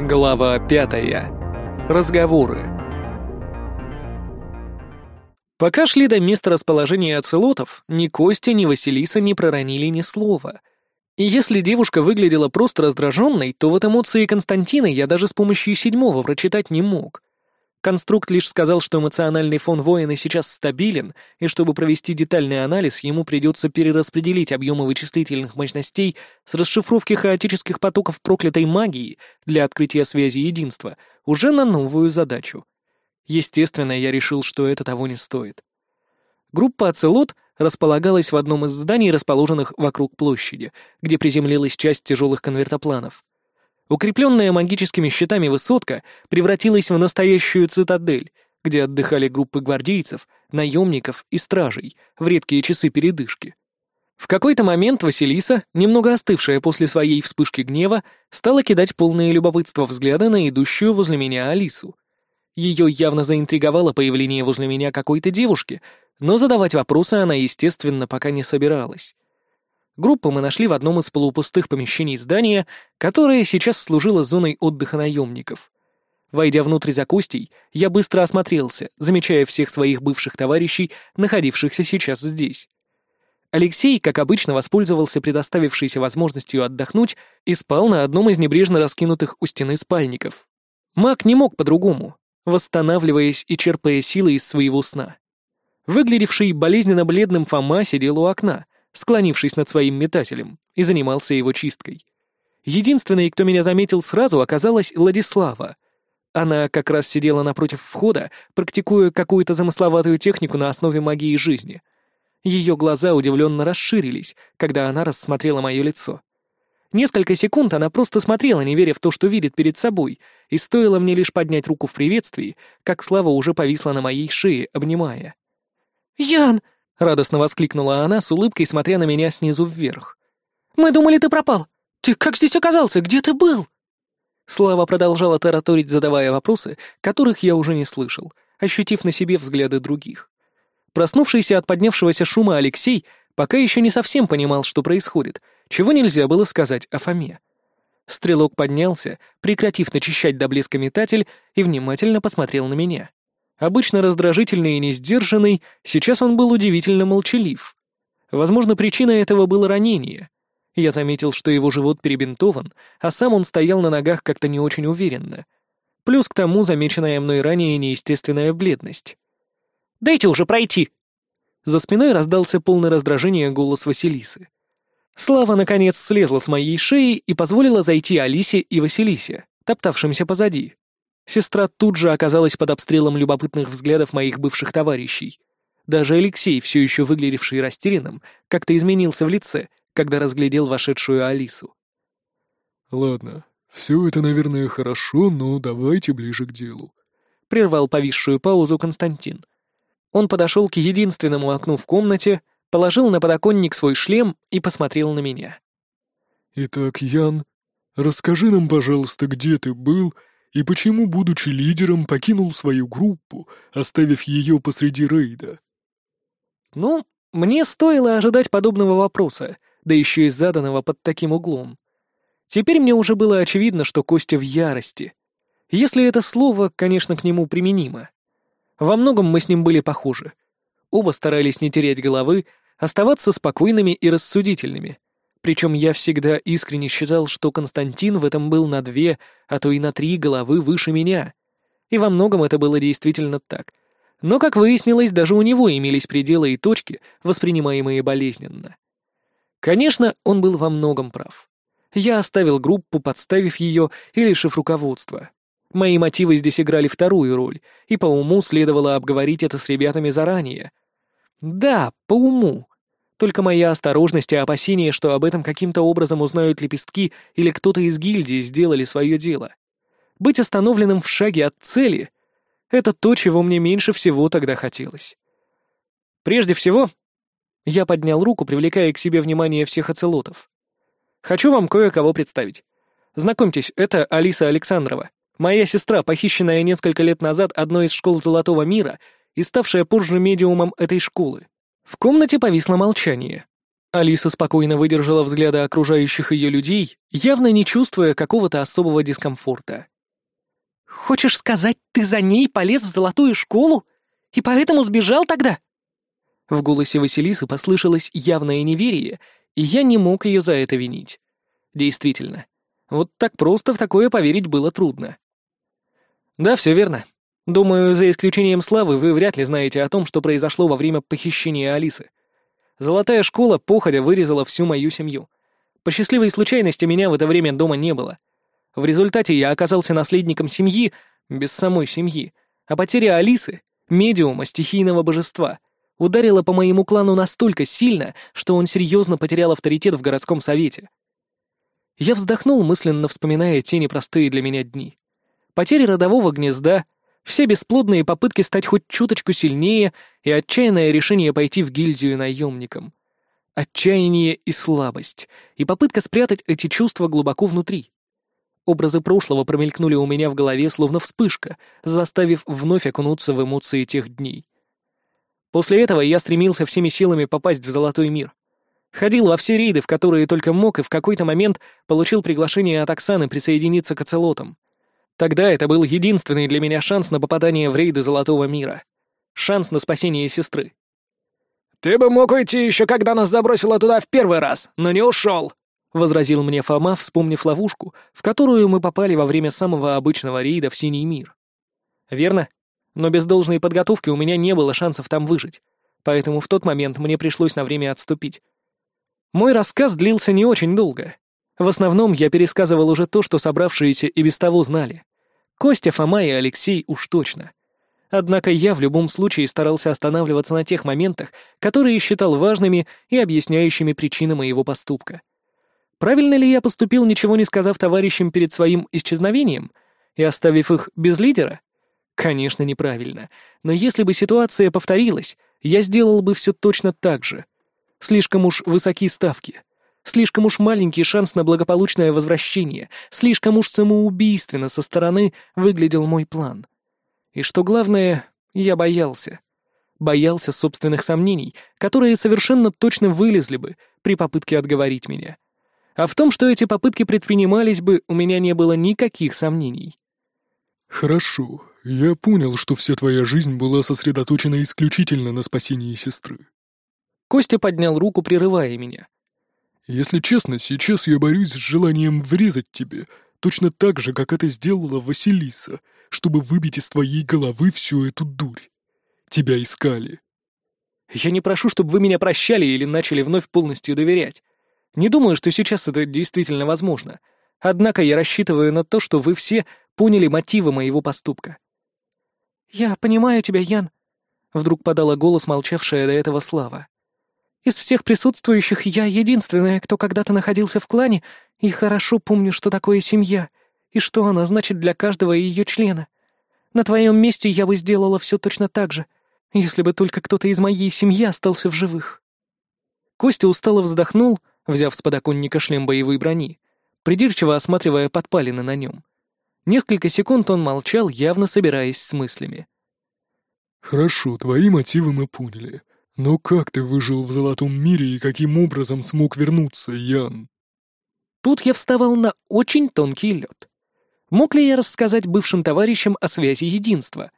Глава пятая. Разговоры. Пока шли до места расположения оцелотов, ни Костя, ни Василиса не проронили ни слова. И если девушка выглядела просто раздраженной, то вот эмоции Константина я даже с помощью седьмого прочитать не мог. Конструкт лишь сказал, что эмоциональный фон воина сейчас стабилен, и чтобы провести детальный анализ, ему придется перераспределить объемы вычислительных мощностей с расшифровки хаотических потоков проклятой магии для открытия связи единства уже на новую задачу. Естественно, я решил, что это того не стоит. Группа «Оцелот» располагалась в одном из зданий, расположенных вокруг площади, где приземлилась часть тяжелых конвертопланов. Укрепленная магическими щитами высотка превратилась в настоящую цитадель, где отдыхали группы гвардейцев, наемников и стражей в редкие часы передышки. В какой-то момент Василиса, немного остывшая после своей вспышки гнева, стала кидать полные любопытства взгляды на идущую возле меня Алису. Ее явно заинтриговало появление возле меня какой-то девушки, но задавать вопросы она, естественно, пока не собиралась. Группу мы нашли в одном из полупустых помещений здания, которое сейчас служило зоной отдыха наемников. Войдя внутрь за Костей, я быстро осмотрелся, замечая всех своих бывших товарищей, находившихся сейчас здесь. Алексей, как обычно, воспользовался предоставившейся возможностью отдохнуть и спал на одном из небрежно раскинутых у стены спальников. Маг не мог по-другому, восстанавливаясь и черпая силы из своего сна. Выглядевший болезненно бледным Фома сидел у окна, склонившись над своим метателем, и занимался его чисткой. Единственной, кто меня заметил сразу, оказалась Владислава. Она как раз сидела напротив входа, практикуя какую-то замысловатую технику на основе магии жизни. Ее глаза удивленно расширились, когда она рассмотрела мое лицо. Несколько секунд она просто смотрела, не веря в то, что видит перед собой, и стоило мне лишь поднять руку в приветствии, как Слава уже повисла на моей шее, обнимая. «Ян!» — радостно воскликнула она с улыбкой, смотря на меня снизу вверх. «Мы думали, ты пропал! Ты как здесь оказался? Где ты был?» Слава продолжала тараторить, задавая вопросы, которых я уже не слышал, ощутив на себе взгляды других. Проснувшийся от поднявшегося шума Алексей пока еще не совсем понимал, что происходит, чего нельзя было сказать о Фоме. Стрелок поднялся, прекратив начищать до блеска метатель, и внимательно посмотрел на меня. Обычно раздражительный и несдержанный, сейчас он был удивительно молчалив. Возможно, причина этого было ранение. Я заметил, что его живот перебинтован, а сам он стоял на ногах как-то не очень уверенно. Плюс к тому замеченная мной ранее неестественная бледность. «Дайте уже пройти!» За спиной раздался полный раздражения голос Василисы. Слава, наконец, слезла с моей шеи и позволила зайти Алисе и Василисе, топтавшимся позади. Сестра тут же оказалась под обстрелом любопытных взглядов моих бывших товарищей. Даже Алексей, все еще выглядевший растерянным, как-то изменился в лице, когда разглядел вошедшую Алису. «Ладно, все это, наверное, хорошо, но давайте ближе к делу», — прервал повисшую паузу Константин. Он подошел к единственному окну в комнате, положил на подоконник свой шлем и посмотрел на меня. «Итак, Ян, расскажи нам, пожалуйста, где ты был и почему, будучи лидером, покинул свою группу, оставив ее посреди рейда? Ну, мне стоило ожидать подобного вопроса, да еще и заданного под таким углом. Теперь мне уже было очевидно, что Костя в ярости. Если это слово, конечно, к нему применимо. Во многом мы с ним были похожи. Оба старались не терять головы, оставаться спокойными и рассудительными — причем я всегда искренне считал, что Константин в этом был на две, а то и на три головы выше меня. И во многом это было действительно так. Но, как выяснилось, даже у него имелись пределы и точки, воспринимаемые болезненно. Конечно, он был во многом прав. Я оставил группу, подставив ее и лишив руководства. Мои мотивы здесь играли вторую роль, и по уму следовало обговорить это с ребятами заранее. Да, по уму. Только моя осторожность и опасение, что об этом каким-то образом узнают лепестки или кто-то из гильдии сделали свое дело. Быть остановленным в шаге от цели — это то, чего мне меньше всего тогда хотелось. Прежде всего, я поднял руку, привлекая к себе внимание всех оцелотов. Хочу вам кое-кого представить. Знакомьтесь, это Алиса Александрова, моя сестра, похищенная несколько лет назад одной из школ Золотого мира и ставшая позже медиумом этой школы. В комнате повисло молчание. Алиса спокойно выдержала взгляды окружающих ее людей, явно не чувствуя какого-то особого дискомфорта. «Хочешь сказать, ты за ней полез в золотую школу? И поэтому сбежал тогда?» В голосе Василисы послышалось явное неверие, и я не мог ее за это винить. Действительно, вот так просто в такое поверить было трудно. Да, все верно. Думаю, за исключением Славы, вы вряд ли знаете о том, что произошло во время похищения Алисы. Золотая школа походя вырезала всю мою семью. По счастливой случайности меня в это время дома не было. В результате я оказался наследником семьи, без самой семьи, а потеря Алисы, медиума, стихийного божества, ударила по моему клану настолько сильно, что он серьезно потерял авторитет в городском совете. Я вздохнул, мысленно вспоминая те непростые для меня дни. Потеря родового гнезда, все бесплодные попытки стать хоть чуточку сильнее и отчаянное решение пойти в гильдию наемником. Отчаяние и слабость, и попытка спрятать эти чувства глубоко внутри. Образы прошлого промелькнули у меня в голове, словно вспышка, заставив вновь окунуться в эмоции тех дней. После этого я стремился всеми силами попасть в золотой мир. Ходил во все рейды, в которые только мог, и в какой-то момент получил приглашение от Оксаны присоединиться к оцелотам. Тогда это был единственный для меня шанс на попадание в рейды Золотого мира. Шанс на спасение сестры. «Ты бы мог уйти еще, когда нас забросило туда в первый раз, но не ушел!» — возразил мне Фома, вспомнив ловушку, в которую мы попали во время самого обычного рейда в Синий мир. «Верно но без должной подготовки у меня не было шансов там выжить, поэтому в тот момент мне пришлось на время отступить. Мой рассказ длился не очень долго. В основном я пересказывал уже то, что собравшиеся и без того знали. Костя, Фома и Алексей уж точно. Однако я в любом случае старался останавливаться на тех моментах, которые считал важными и объясняющими причины моего поступка. Правильно ли я поступил, ничего не сказав товарищам перед своим исчезновением и оставив их без лидера? Конечно, неправильно. Но если бы ситуация повторилась, я сделал бы все точно так же. Слишком уж высоки ставки. Слишком уж маленький шанс на благополучное возвращение. Слишком уж самоубийственно со стороны выглядел мой план. И что главное, я боялся. Боялся собственных сомнений, которые совершенно точно вылезли бы при попытке отговорить меня. А в том, что эти попытки предпринимались бы, у меня не было никаких сомнений. «Хорошо, я понял, что вся твоя жизнь была сосредоточена исключительно на спасении сестры». Костя поднял руку, прерывая меня. «Если честно, сейчас я борюсь с желанием врезать тебе, точно так же, как это сделала Василиса, чтобы выбить из твоей головы всю эту дурь. Тебя искали». «Я не прошу, чтобы вы меня прощали или начали вновь полностью доверять. Не думаю, что сейчас это действительно возможно. Однако я рассчитываю на то, что вы все поняли мотивы моего поступка». «Я понимаю тебя, Ян», — вдруг подала голос молчавшая до этого Слава. «Из всех присутствующих я единственная, кто когда-то находился в клане, и хорошо помню, что такое семья, и что она значит для каждого ее члена. На твоем месте я бы сделала все точно так же, если бы только кто-то из моей семьи остался в живых». Костя устало вздохнул, взяв с подоконника шлем боевой брони, придирчиво осматривая подпалины на нем. Несколько секунд он молчал, явно собираясь с мыслями. «Хорошо, твои мотивы мы поняли. Но как ты выжил в Золотом мире и каким образом смог вернуться, Ян?» Тут я вставал на очень тонкий лед. Мог ли я рассказать бывшим товарищам о связи единства?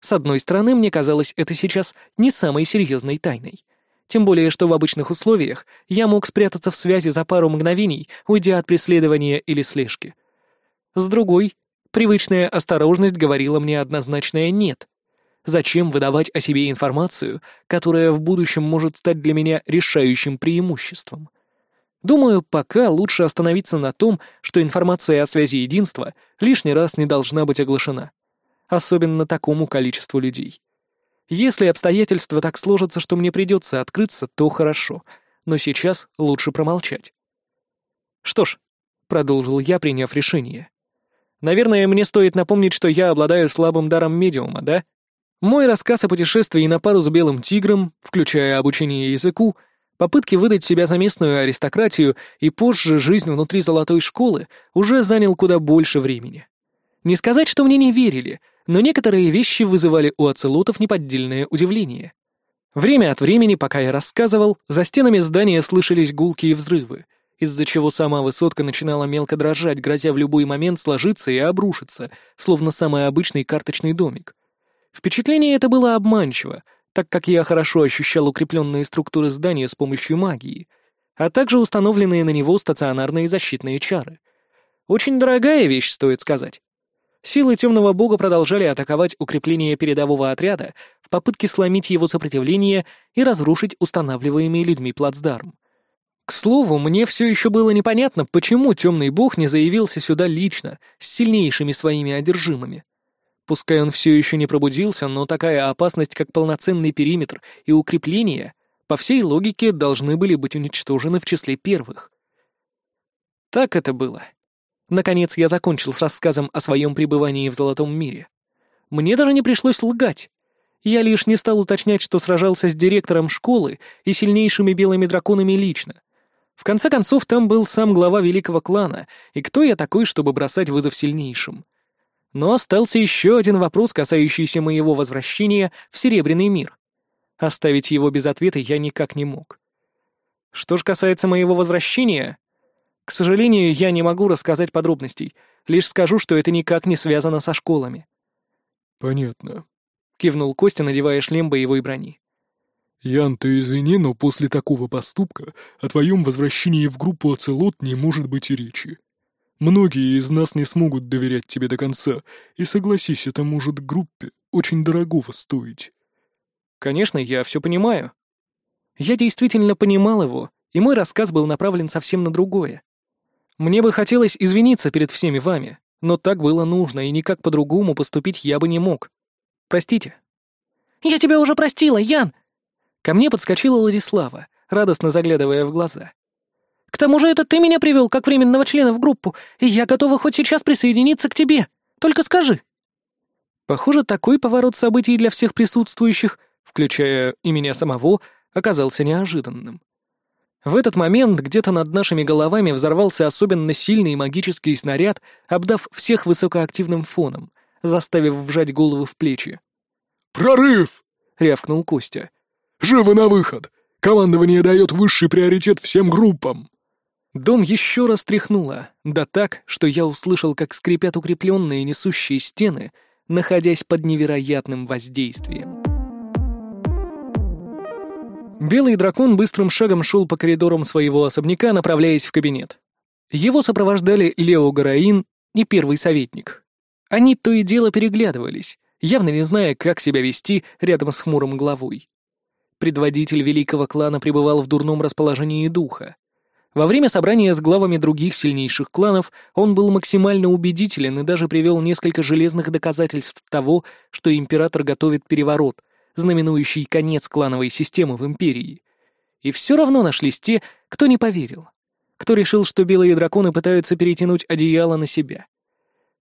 С одной стороны, мне казалось это сейчас не самой серьезной тайной. Тем более, что в обычных условиях я мог спрятаться в связи за пару мгновений, уйдя от преследования или слежки. С другой, Привычная осторожность говорила мне однозначное «нет». Зачем выдавать о себе информацию, которая в будущем может стать для меня решающим преимуществом? Думаю, пока лучше остановиться на том, что информация о связи единства лишний раз не должна быть оглашена. Особенно такому количеству людей. Если обстоятельства так сложатся, что мне придется открыться, то хорошо, но сейчас лучше промолчать. Что ж, продолжил я, приняв решение. Наверное, мне стоит напомнить, что я обладаю слабым даром медиума, да? Мой рассказ о путешествии на пару с белым тигром, включая обучение языку, попытки выдать себя за местную аристократию и позже жизнь внутри золотой школы уже занял куда больше времени. Не сказать, что мне не верили, но некоторые вещи вызывали у оцелотов неподдельное удивление. Время от времени, пока я рассказывал, за стенами здания слышались гулкие взрывы, из-за чего сама высотка начинала мелко дрожать, грозя в любой момент сложиться и обрушиться, словно самый обычный карточный домик. Впечатление это было обманчиво, так как я хорошо ощущал укрепленные структуры здания с помощью магии, а также установленные на него стационарные защитные чары. Очень дорогая вещь, стоит сказать. Силы темного бога продолжали атаковать укрепление передового отряда в попытке сломить его сопротивление и разрушить устанавливаемый людьми плацдарм. К слову, мне все еще было непонятно, почему темный бог не заявился сюда лично, с сильнейшими своими одержимыми. Пускай он все еще не пробудился, но такая опасность, как полноценный периметр и укрепление, по всей логике должны были быть уничтожены в числе первых. Так это было. Наконец я закончил с рассказом о своем пребывании в Золотом мире. Мне даже не пришлось лгать. Я лишь не стал уточнять, что сражался с директором школы и сильнейшими белыми драконами лично. В конце концов, там был сам глава великого клана, и кто я такой, чтобы бросать вызов сильнейшим? Но остался еще один вопрос, касающийся моего возвращения в Серебряный мир. Оставить его без ответа я никак не мог. Что ж касается моего возвращения, к сожалению, я не могу рассказать подробностей, лишь скажу, что это никак не связано со школами. «Понятно», — кивнул Костя, надевая шлем боевой брони. «Ян, ты извини, но после такого поступка о твоем возвращении в группу Оцелот не может быть и речи. Многие из нас не смогут доверять тебе до конца, и согласись, это может группе очень дорогого стоить. Конечно, я все понимаю. Я действительно понимал его, и мой рассказ был направлен совсем на другое. Мне бы хотелось извиниться перед всеми вами, но так было нужно, и никак по-другому поступить я бы не мог. Простите. «Я тебя уже простила, Ян!» Ко мне подскочила Владислава, радостно заглядывая в глаза. Тому же это ты меня привел как временного члена в группу, и я готова хоть сейчас присоединиться к тебе. Только скажи». Похоже, такой поворот событий для всех присутствующих, включая и меня самого, оказался неожиданным. В этот момент где-то над нашими головами взорвался особенно сильный магический снаряд, обдав всех высокоактивным фоном, заставив вжать головы в плечи. «Прорыв!» — рявкнул Костя. «Живо на выход! Командование дает высший приоритет всем группам!» Дом еще раз тряхнуло, да так, что я услышал, как скрипят укрепленные несущие стены, находясь под невероятным воздействием. Белый дракон быстрым шагом шел по коридорам своего особняка, направляясь в кабинет. Его сопровождали Лео Гараин и первый советник. Они то и дело переглядывались, явно не зная, как себя вести рядом с хмурым главой. Предводитель великого клана пребывал в дурном расположении духа. Во время собрания с главами других сильнейших кланов он был максимально убедителен и даже привел несколько железных доказательств того, что император готовит переворот, знаменующий конец клановой системы в империи. И все равно нашлись те, кто не поверил, кто решил, что белые драконы пытаются перетянуть одеяло на себя.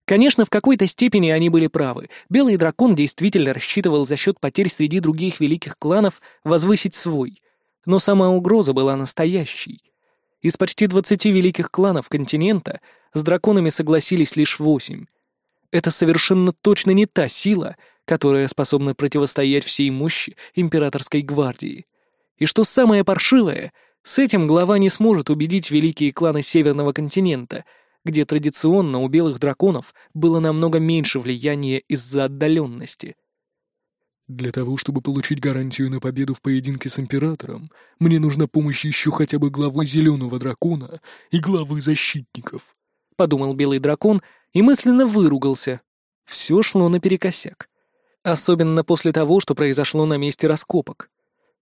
Конечно, в какой-то степени они были правы. Белый дракон действительно рассчитывал за счет потерь среди других великих кланов возвысить свой. Но сама угроза была настоящей. Из почти двадцати великих кланов континента с драконами согласились лишь восемь. Это совершенно точно не та сила, которая способна противостоять всей мощи императорской гвардии. И что самое паршивое, с этим глава не сможет убедить великие кланы Северного континента, где традиционно у белых драконов было намного меньше влияния из-за отдаленности — для того, чтобы получить гарантию на победу в поединке с Императором, мне нужна помощь еще хотя бы главы Зеленого Дракона и главы Защитников», — подумал Белый Дракон и мысленно выругался. Все шло наперекосяк. Особенно после того, что произошло на месте раскопок.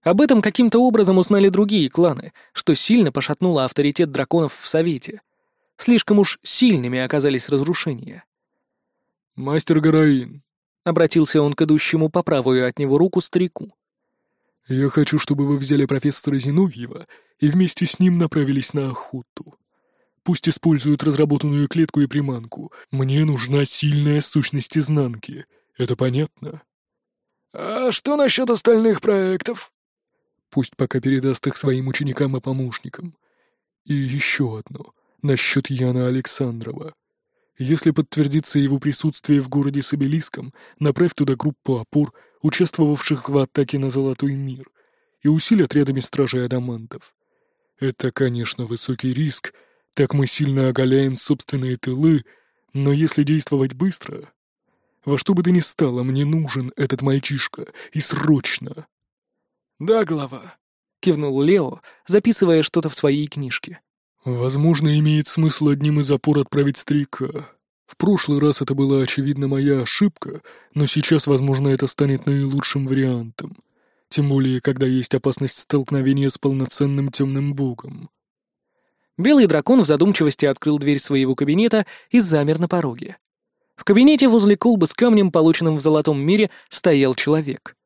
Об этом каким-то образом узнали другие кланы, что сильно пошатнуло авторитет драконов в Совете. Слишком уж сильными оказались разрушения. «Мастер Гараин, Обратился он к идущему по правую от него руку старику. «Я хочу, чтобы вы взяли профессора Зиновьева и вместе с ним направились на охоту. Пусть используют разработанную клетку и приманку. Мне нужна сильная сущность изнанки. Это понятно?» «А что насчет остальных проектов?» «Пусть пока передаст их своим ученикам и помощникам. И еще одно, насчет Яна Александрова. Если подтвердится его присутствие в городе с обелиском, направь туда группу опор, участвовавших в атаке на Золотой мир. и усиль отрядами стражей адамантов. Это, конечно, высокий риск, так мы сильно оголяем собственные тылы, но если действовать быстро... Во что бы то ни стало, мне нужен этот мальчишка, и срочно. «Да, глава», — кивнул Лео, записывая что-то в своей книжке. «Возможно, имеет смысл одним из опор отправить старика. В прошлый раз это была, очевидно, моя ошибка, но сейчас, возможно, это станет наилучшим вариантом. Тем более, когда есть опасность столкновения с полноценным темным богом». Белый дракон в задумчивости открыл дверь своего кабинета и замер на пороге. В кабинете возле колбы с камнем, полученным в золотом мире, стоял человек.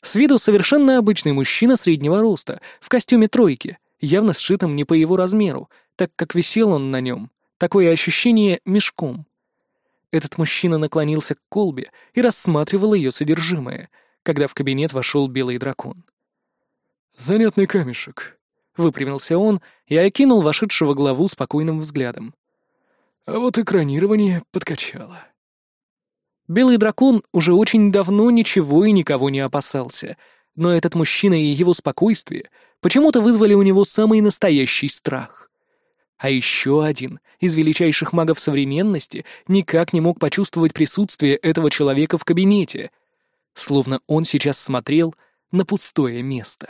С виду совершенно обычный мужчина среднего роста, в костюме тройки, явно сшитом не по его размеру, так как висел он на нем. Такое ощущение мешком. Этот мужчина наклонился к колбе и рассматривал ее содержимое, когда в кабинет вошел белый дракон. «Занятный камешек», — выпрямился он и окинул вошедшего главу спокойным взглядом. «А вот экранирование подкачало». Белый дракон уже очень давно ничего и никого не опасался, но этот мужчина и его спокойствие почему-то вызвали у него самый настоящий страх. А еще один из величайших магов современности никак не мог почувствовать присутствие этого человека в кабинете, словно он сейчас смотрел на пустое место.